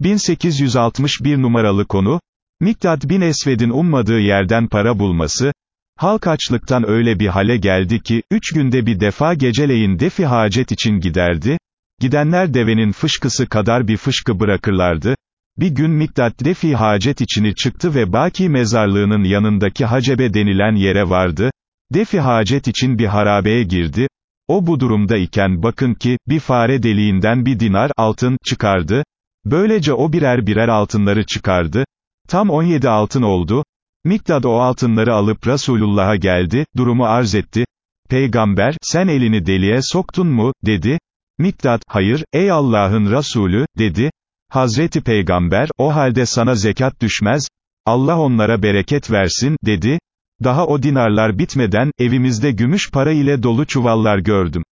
1861 numaralı konu, Miktat bin Esved'in ummadığı yerden para bulması, halk açlıktan öyle bir hale geldi ki, üç günde bir defa geceleyin defi hacet için giderdi, gidenler devenin fışkısı kadar bir fışkı bırakırlardı, bir gün Miktat defi hacet içini çıktı ve Baki mezarlığının yanındaki Hacebe denilen yere vardı, defi hacet için bir harabeye girdi, o bu durumda iken bakın ki, bir fare deliğinden bir dinar altın çıkardı, böylece o birer birer altınları çıkardı, tam 17 altın oldu, Mikdad o altınları alıp Resulullah'a geldi, durumu arz etti, Peygamber, sen elini deliğe soktun mu, dedi, Mikdad, hayır, ey Allah'ın Resulü, dedi, Hazreti Peygamber, o halde sana zekat düşmez, Allah onlara bereket versin, dedi, daha o dinarlar bitmeden, evimizde gümüş para ile dolu çuvallar gördüm.